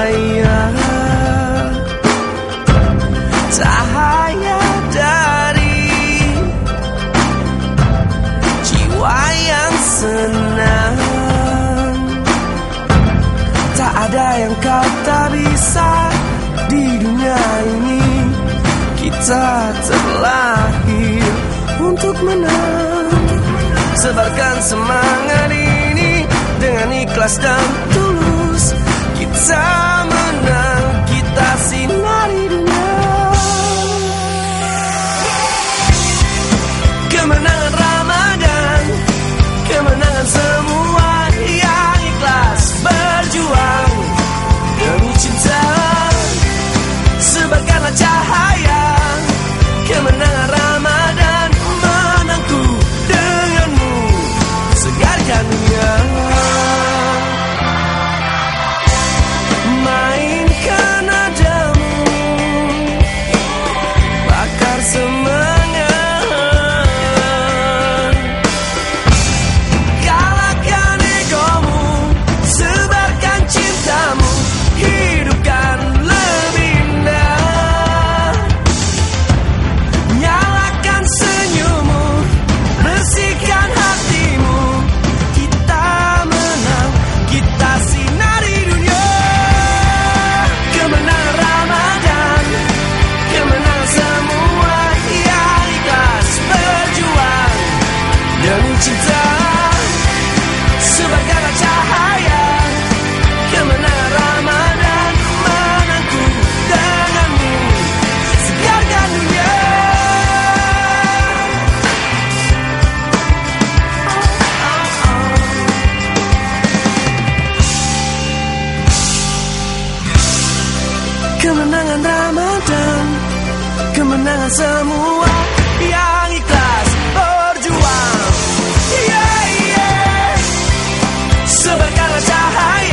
cahaya. Cahaya dari jiwa yang senang. Tak ada yang kau tak bisa di dunia ini. Kita terlahir untuk menang. Sebarkan semangat ini dengan ikhlas dan tulus Menang, kita Kemenangan Ramadan Kemenangan semua yang ikhlas berjuang yeah, yeah. Sebarkanlah cahaya